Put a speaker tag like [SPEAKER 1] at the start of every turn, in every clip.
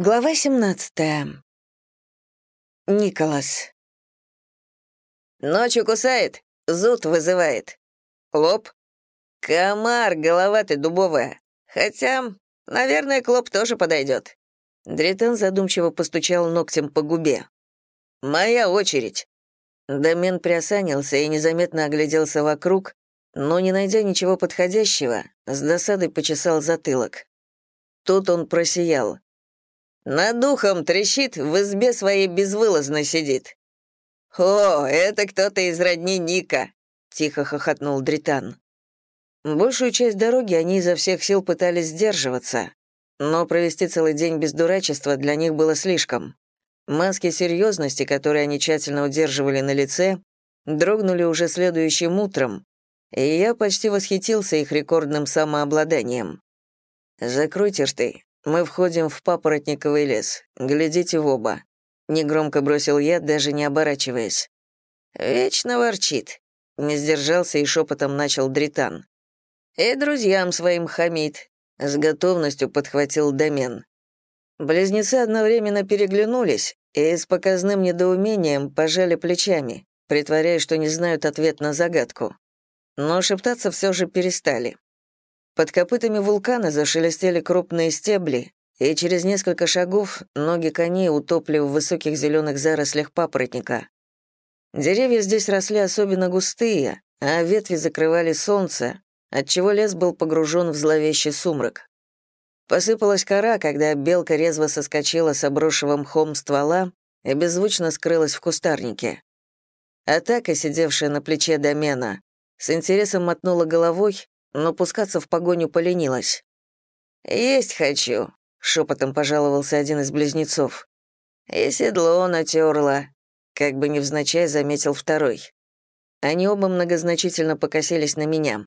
[SPEAKER 1] Глава 17. Николас.
[SPEAKER 2] Ночью кусает, зуд вызывает. Клоп? Комар, голова ты дубовая. Хотя, наверное, клоп тоже подойдет.
[SPEAKER 1] Дретен задумчиво постучал ногтем по губе.
[SPEAKER 2] «Моя очередь».
[SPEAKER 1] Домен приосанился и незаметно огляделся вокруг, но, не найдя ничего подходящего, с досадой почесал затылок. Тут он просиял.
[SPEAKER 2] Над духом трещит, в избе своей безвылазно сидит. «О, это кто-то из родни Ника», — тихо хохотнул Дритан.
[SPEAKER 1] Большую часть дороги они изо всех сил пытались сдерживаться, но провести целый день без дурачества для них было слишком. Маски серьезности, которые они тщательно удерживали на лице, дрогнули уже следующим утром, и я почти восхитился их рекордным самообладанием. «Закройте рты, мы входим в папоротниковый лес. Глядите в оба. Негромко бросил я, даже не оборачиваясь.
[SPEAKER 2] Вечно ворчит. Не сдержался и шепотом начал Дритан. И друзьям своим хамит. С готовностью подхватил домен.
[SPEAKER 1] Близнецы одновременно переглянулись и с показным недоумением пожали плечами, притворяясь, что не знают ответ на загадку. Но шептаться все же перестали. Под копытами вулкана зашелестели крупные стебли, и через несколько шагов ноги коней утопли в высоких зеленых зарослях папоротника. Деревья здесь росли особенно густые, а ветви закрывали солнце, отчего лес был погружен в зловещий сумрак. Посыпалась кора, когда белка резво соскочила с обросшего мхом ствола и беззвучно скрылась в кустарнике. Атака, сидевшая на плече домена, с интересом мотнула головой но пускаться в погоню поленилась.
[SPEAKER 2] «Есть хочу», — шепотом пожаловался один из близнецов. «И седло натерла», — как бы невзначай заметил второй.
[SPEAKER 1] Они оба многозначительно покосились на меня.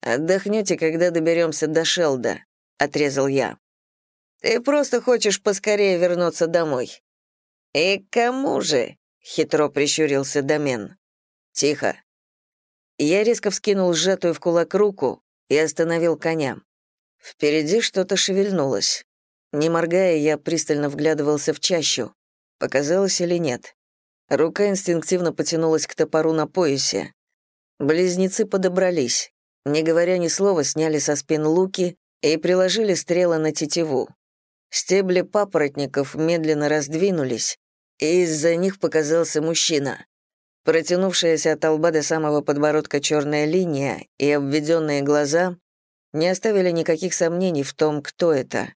[SPEAKER 1] «Отдохнете, когда доберемся до Шелда», — отрезал я.
[SPEAKER 2] «Ты просто хочешь поскорее вернуться домой». «И кому же?» — хитро прищурился Домен.
[SPEAKER 1] «Тихо», я резко вскинул сжатую в кулак руку и остановил коня. Впереди что-то шевельнулось. Не моргая, я пристально вглядывался в чащу. Показалось или нет. Рука инстинктивно потянулась к топору на поясе. Близнецы подобрались. Не говоря ни слова, сняли со спин луки и приложили стрелы на тетиву. Стебли папоротников медленно раздвинулись, и из-за них показался мужчина. Протянувшаяся от лба до самого подбородка черная линия и обведенные глаза не оставили никаких сомнений в том, кто это.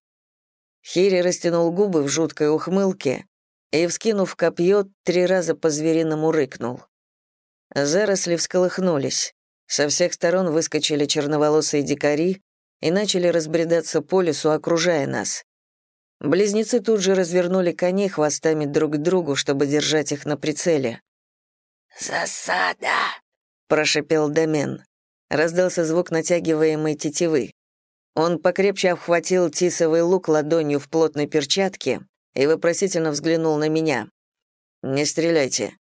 [SPEAKER 1] Хири растянул губы в жуткой ухмылке и, вскинув копье, три раза по-звериному рыкнул. Заросли всколыхнулись. Со всех сторон выскочили черноволосые дикари и начали разбредаться по лесу, окружая нас. Близнецы тут же развернули коней хвостами друг к другу, чтобы держать их на прицеле.
[SPEAKER 2] «Засада!»
[SPEAKER 1] — прошипел Домен. Раздался звук натягиваемой тетивы. Он покрепче обхватил тисовый лук ладонью в плотной перчатке и вопросительно взглянул на меня. «Не стреляйте».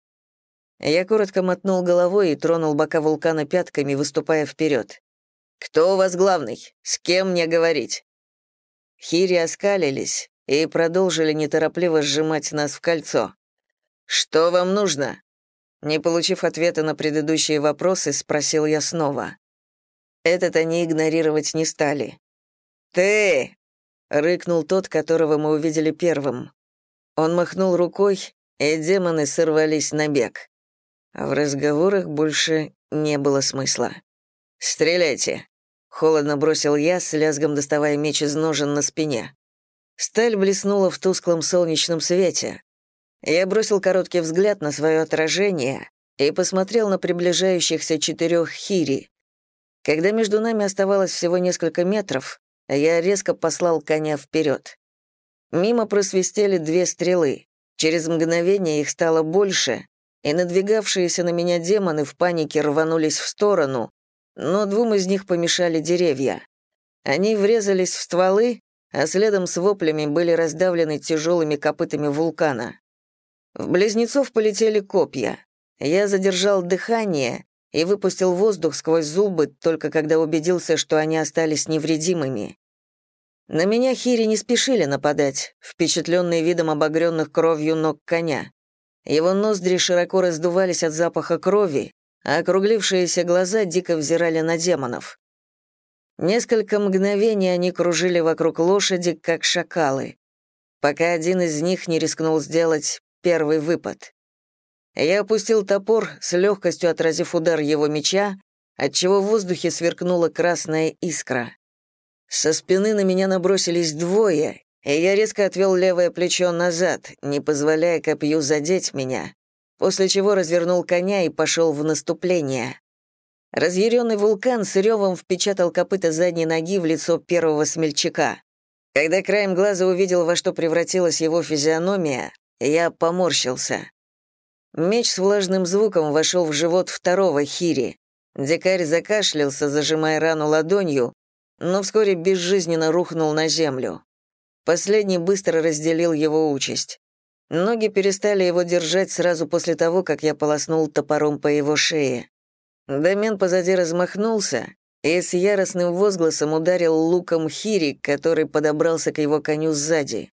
[SPEAKER 1] Я коротко мотнул головой и тронул бока вулкана пятками, выступая вперед. «Кто у вас главный? С кем мне говорить?» Хири оскалились и продолжили неторопливо сжимать нас в кольцо. «Что вам нужно?» Не получив ответа на предыдущие вопросы, спросил я снова. Этот они игнорировать не стали. «Ты!» — рыкнул тот, которого мы увидели первым. Он махнул рукой, и демоны сорвались на бег. В разговорах больше не было смысла. «Стреляйте!» — холодно бросил я, с лязгом доставая меч из ножен на спине. Сталь блеснула в тусклом солнечном свете, я бросил короткий взгляд на свое отражение и посмотрел на приближающихся четырех хири. Когда между нами оставалось всего несколько метров, я резко послал коня вперед. Мимо просвистели две стрелы. Через мгновение их стало больше, и надвигавшиеся на меня демоны в панике рванулись в сторону, но двум из них помешали деревья. Они врезались в стволы, а следом с воплями были раздавлены тяжелыми копытами вулкана. В близнецов полетели копья. Я задержал дыхание и выпустил воздух сквозь зубы, только когда убедился, что они остались невредимыми. На меня хири не спешили нападать, впечатленные видом обогренных кровью ног коня. Его ноздри широко раздувались от запаха крови, а округлившиеся глаза дико взирали на демонов. Несколько мгновений они кружили вокруг лошади, как шакалы, пока один из них не рискнул сделать первый выпад. Я опустил топор, с легкостью отразив удар его меча, отчего в воздухе сверкнула красная искра. Со спины на меня набросились двое, и я резко отвел левое плечо назад, не позволяя копью задеть меня, после чего развернул коня и пошел в наступление. Разъяренный вулкан с ревом впечатал копыта задней ноги в лицо первого смельчака. Когда краем глаза увидел, во что превратилась его физиономия, я поморщился. Меч с влажным звуком вошел в живот второго хири. Дикарь закашлялся, зажимая рану ладонью, но вскоре безжизненно рухнул на землю. Последний быстро разделил его участь. Ноги перестали его держать сразу после того, как я полоснул топором по его шее. Домен позади размахнулся и с яростным возгласом ударил луком Хири, который подобрался к его коню сзади.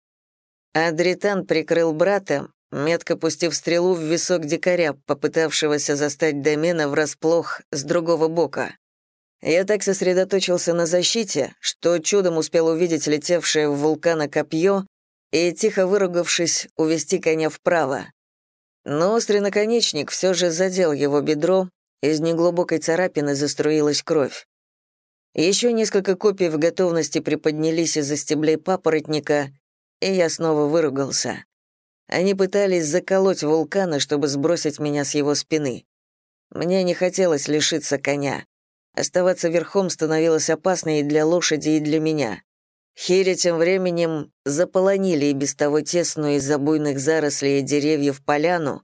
[SPEAKER 1] Адритан прикрыл брата, метко пустив стрелу в висок дикаря, попытавшегося застать Домена врасплох с другого бока. Я так сосредоточился на защите, что чудом успел увидеть летевшее в вулкана копье и, тихо выругавшись, увести коня вправо. Но острый наконечник все же задел его бедро, из неглубокой царапины заструилась кровь. Еще несколько копий в готовности приподнялись из-за стеблей папоротника, и я снова выругался. Они пытались заколоть вулкана, чтобы сбросить меня с его спины. Мне не хотелось лишиться коня. Оставаться верхом становилось опасно и для лошади, и для меня. Хири тем временем заполонили и без того тесную из-за буйных зарослей и деревьев поляну,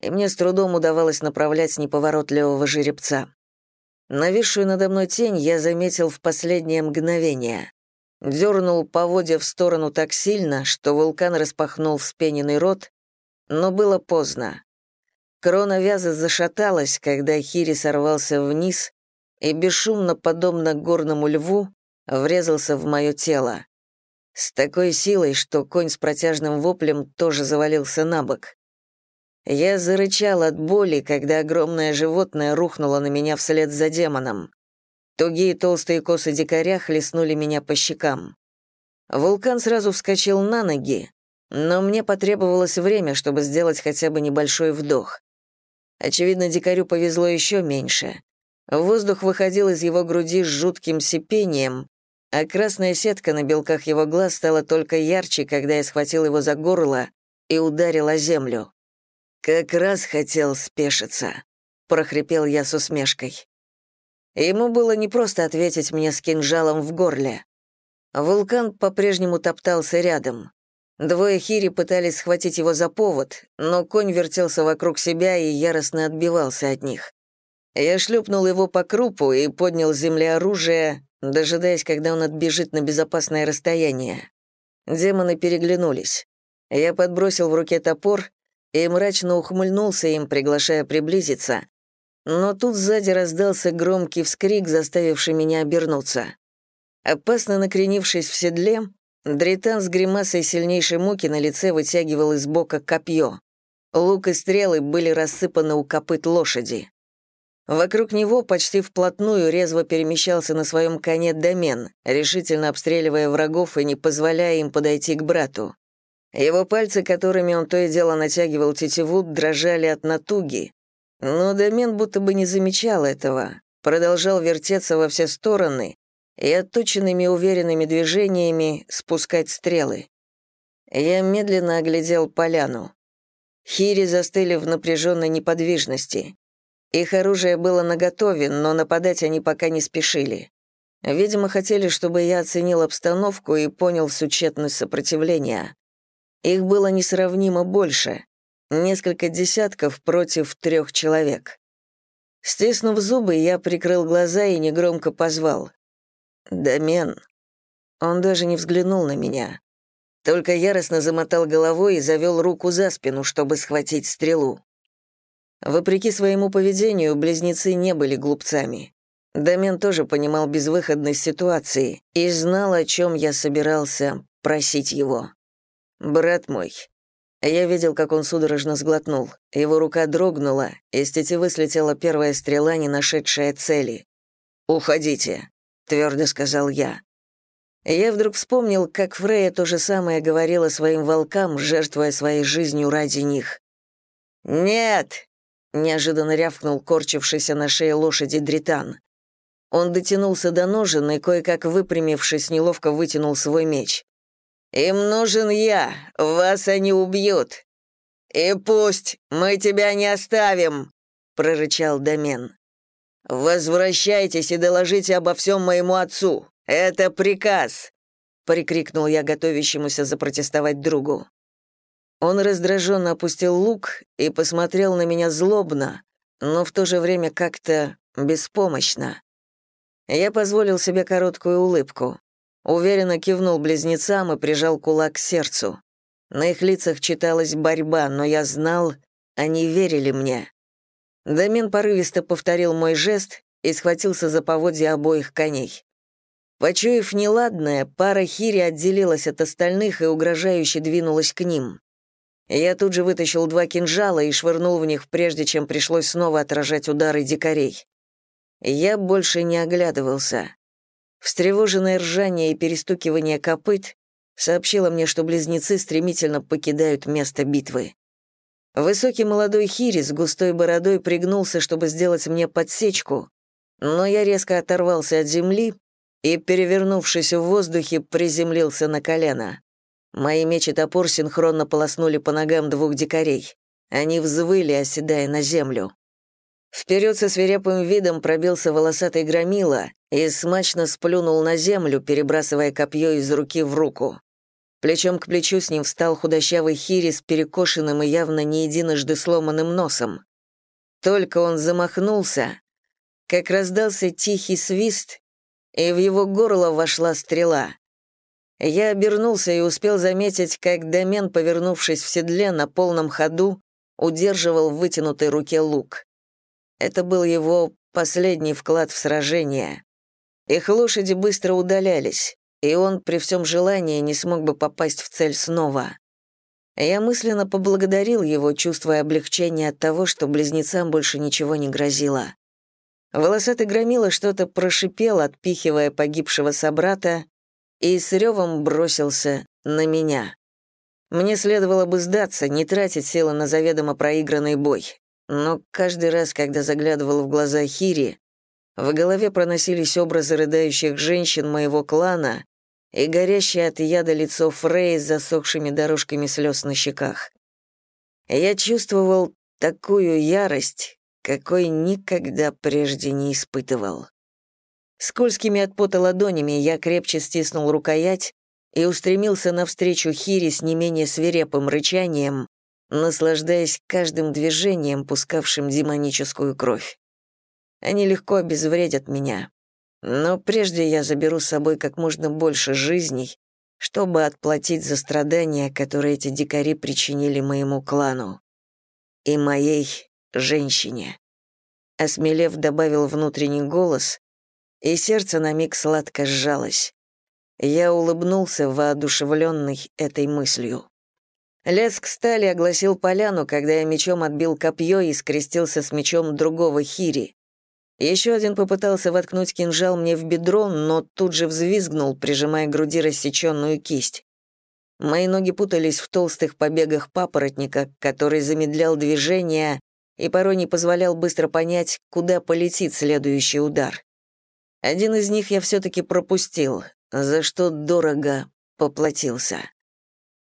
[SPEAKER 1] и мне с трудом удавалось направлять неповоротливого жеребца. Нависшую надо мной тень я заметил в последнее мгновение. Дернул поводья в сторону так сильно, что вулкан распахнул вспененный рот, но было поздно. Крона вяза зашаталась, когда Хири сорвался вниз, и бесшумно, подобно горному льву, врезался в мое тело. С такой силой, что конь с протяжным воплем тоже завалился на бок. Я зарычал от боли, когда огромное животное рухнуло на меня вслед за демоном. Тугие толстые косы дикаря хлестнули меня по щекам. Вулкан сразу вскочил на ноги, но мне потребовалось время, чтобы сделать хотя бы небольшой вдох. Очевидно, дикарю повезло еще меньше. Воздух выходил из его груди с жутким сипением, а красная сетка на белках его глаз стала только ярче, когда я схватил его за горло и ударил о землю. «Как раз хотел спешиться», — прохрипел я с усмешкой. Ему было непросто ответить мне с кинжалом в горле. Вулкан по-прежнему топтался рядом. Двое хири пытались схватить его за повод, но конь вертелся вокруг себя и яростно отбивался от них. Я шлепнул его по крупу и поднял с оружие, дожидаясь, когда он отбежит на безопасное расстояние. Демоны переглянулись. Я подбросил в руке топор и мрачно ухмыльнулся им, приглашая приблизиться. Но тут сзади раздался громкий вскрик, заставивший меня обернуться. Опасно накренившись в седле, Дритан с гримасой сильнейшей муки на лице вытягивал из бока копье. Лук и стрелы были рассыпаны у копыт лошади. Вокруг него почти вплотную резво перемещался на своем коне домен, решительно обстреливая врагов и не позволяя им подойти к брату. Его пальцы, которыми он то и дело натягивал тетиву, дрожали от натуги, но домен будто бы не замечал этого, продолжал вертеться во все стороны и отточенными уверенными движениями спускать стрелы. Я медленно оглядел поляну. Хири застыли в напряженной неподвижности. Их оружие было наготове, но нападать они пока не спешили. Видимо, хотели, чтобы я оценил обстановку и понял всю тщетность сопротивления. Их было несравнимо больше. Несколько десятков против трех человек. Стиснув зубы, я прикрыл глаза и негромко позвал. «Домен». Он даже не взглянул на меня. Только яростно замотал головой и завел руку за спину, чтобы схватить стрелу. Вопреки своему поведению, близнецы не были глупцами. Домен тоже понимал безвыходность ситуации и знал, о чем я собирался просить его. «Брат мой». Я видел, как он судорожно сглотнул. Его рука дрогнула, из тетивы слетела первая стрела, не нашедшая цели. «Уходите», — твердо сказал я. Я вдруг вспомнил, как Фрея то же самое говорила своим волкам, жертвуя своей жизнью ради них. «Нет!» — неожиданно рявкнул корчившийся на шее лошади Дритан. Он дотянулся до ножен и, кое-как выпрямившись, неловко вытянул свой меч. «Им нужен я, вас они убьют. И пусть, мы тебя не оставим!» — прорычал Домен. «Возвращайтесь и доложите обо всем моему отцу. Это приказ!» — прикрикнул я готовящемуся запротестовать другу. Он раздраженно опустил лук и посмотрел на меня злобно, но в то же время как-то беспомощно. Я позволил себе короткую улыбку. Уверенно кивнул близнецам и прижал кулак к сердцу. На их лицах читалась борьба, но я знал, они верили мне. Дамин порывисто повторил мой жест и схватился за поводья обоих коней. Почуяв неладное, пара хири отделилась от остальных и угрожающе двинулась к ним. Я тут же вытащил два кинжала и швырнул в них, прежде чем пришлось снова отражать удары дикарей. Я больше не оглядывался. Встревоженное ржание и перестукивание копыт сообщило мне, что близнецы стремительно покидают место битвы. Высокий молодой хири с густой бородой пригнулся, чтобы сделать мне подсечку, но я резко оторвался от земли и, перевернувшись в воздухе, приземлился на колено. Мои меч и топор синхронно полоснули по ногам двух дикарей. Они взвыли, оседая на землю. Вперед со свирепым видом пробился волосатый громила и смачно сплюнул на землю, перебрасывая копье из руки в руку. Плечом к плечу с ним встал худощавый хири с перекошенным и явно не единожды сломанным носом. Только он замахнулся, как раздался тихий свист, и в его горло вошла стрела. Я обернулся и успел заметить, как Домен, повернувшись в седле на полном ходу, удерживал в вытянутой руке лук. Это был его последний вклад в сражение. Их лошади быстро удалялись, и он при всем желании не смог бы попасть в цель снова. Я мысленно поблагодарил его, чувствуя облегчение от того, что близнецам больше ничего не грозило. Волосатый громила что-то прошипел, отпихивая погибшего собрата, и с ревом бросился на меня. Мне следовало бы сдаться, не тратить силы на заведомо проигранный бой. Но каждый раз, когда заглядывал в глаза Хири, в голове проносились образы рыдающих женщин моего клана и горящее от яда лицо Фрей с засохшими дорожками слез на щеках. Я чувствовал такую ярость, какой никогда прежде не испытывал. Скользкими от пота ладонями я крепче стиснул рукоять и устремился навстречу Хири с не менее свирепым рычанием, наслаждаясь каждым движением, пускавшим демоническую кровь. Они легко обезвредят меня, но прежде я заберу с собой как можно больше жизней, чтобы отплатить за страдания, которые эти дикари причинили моему клану и моей женщине. Осмелев добавил внутренний голос, и сердце на миг сладко сжалось. Я улыбнулся, воодушевленный этой мыслью. Леск стали огласил поляну, когда я мечом отбил копье и скрестился с мечом другого хири. Еще один попытался воткнуть кинжал мне в бедро, но тут же взвизгнул, прижимая к груди рассеченную кисть. Мои ноги путались в толстых побегах папоротника, который замедлял движение и порой не позволял быстро понять, куда полетит следующий удар. Один из них я все-таки пропустил, за что дорого поплатился.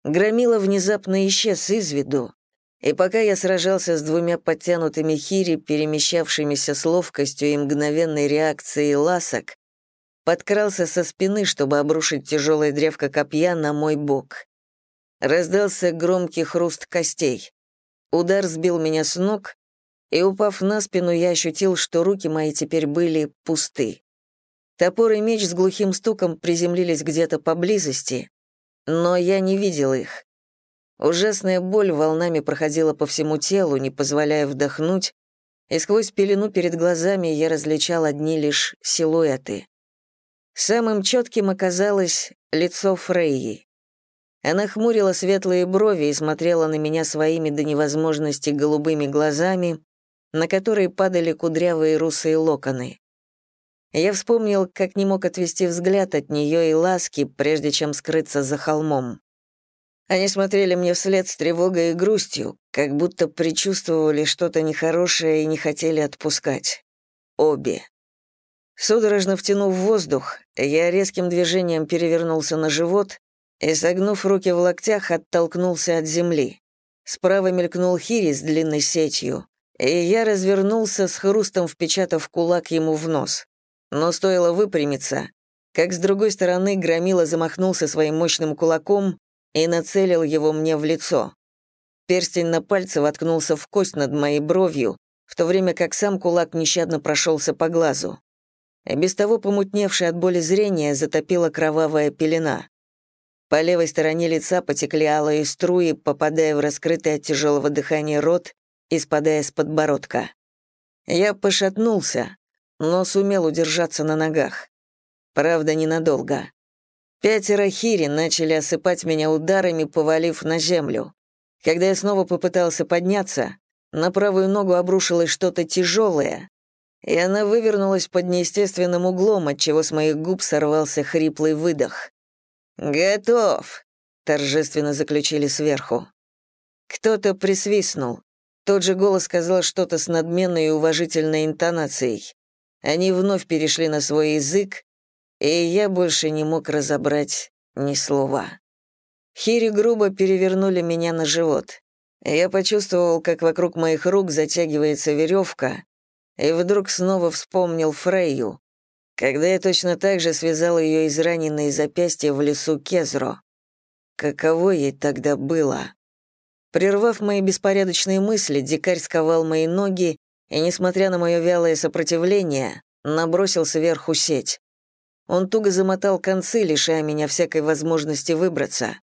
[SPEAKER 1] Громила внезапно исчез из виду, и пока я сражался с двумя подтянутыми хири, перемещавшимися с ловкостью и мгновенной реакцией ласок, подкрался со спины, чтобы обрушить тяжелое древко копья на мой бок. Раздался громкий хруст костей. Удар сбил меня с ног, и, упав на спину, я ощутил, что руки мои теперь были пусты. Топор и меч с глухим стуком приземлились где-то поблизости, но я не видел их. Ужасная боль волнами проходила по всему телу, не позволяя вдохнуть, и сквозь пелену перед глазами я различал одни лишь силуэты. Самым четким оказалось лицо Фрейи. Она хмурила светлые брови и смотрела на меня своими до невозможности голубыми глазами, на которые падали кудрявые русые локоны. Я вспомнил, как не мог отвести взгляд от нее и ласки, прежде чем скрыться за холмом. Они смотрели мне вслед с тревогой и грустью, как будто предчувствовали что-то нехорошее и не хотели отпускать. Обе. Судорожно втянув воздух, я резким движением перевернулся на живот и, согнув руки в локтях, оттолкнулся от земли. Справа мелькнул Хири с длинной сетью, и я развернулся с хрустом, впечатав кулак ему в нос. Но стоило выпрямиться, как с другой стороны громила замахнулся своим мощным кулаком и нацелил его мне в лицо. Перстень на пальце воткнулся в кость над моей бровью, в то время как сам кулак нещадно прошелся по глазу. И без того помутневшее от боли зрение затопила кровавая пелена. По левой стороне лица потекли алые струи, попадая в раскрытый от тяжелого дыхания рот и спадая с подбородка. Я пошатнулся, но сумел удержаться на ногах. Правда, ненадолго. Пятеро хири начали осыпать меня ударами, повалив на землю. Когда я снова попытался подняться, на правую ногу обрушилось что-то тяжелое, и она вывернулась под неестественным углом, отчего с моих губ сорвался хриплый выдох. «Готов!» — торжественно заключили сверху. Кто-то присвистнул. Тот же голос сказал что-то с надменной и уважительной интонацией. Они вновь перешли на свой язык, и я больше не мог разобрать ни слова. Хири грубо перевернули меня на живот. Я почувствовал, как вокруг моих рук затягивается веревка, и вдруг снова вспомнил Фрейю, когда я точно так же связал ее израненные запястья в лесу Кезро. Каково ей тогда было? Прервав мои беспорядочные мысли, дикарь сковал мои ноги и, несмотря на мое вялое сопротивление, набросил сверху сеть. Он туго замотал концы, лишая меня всякой возможности выбраться.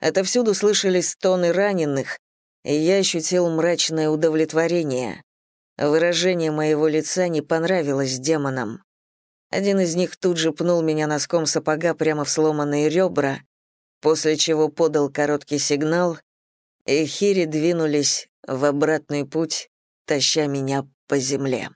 [SPEAKER 1] Отовсюду слышались стоны раненых, и я ощутил мрачное удовлетворение. Выражение моего лица не понравилось демонам. Один из них тут же пнул меня носком сапога прямо в сломанные ребра, после чего подал короткий сигнал, и хири двинулись в обратный путь таща меня по земле.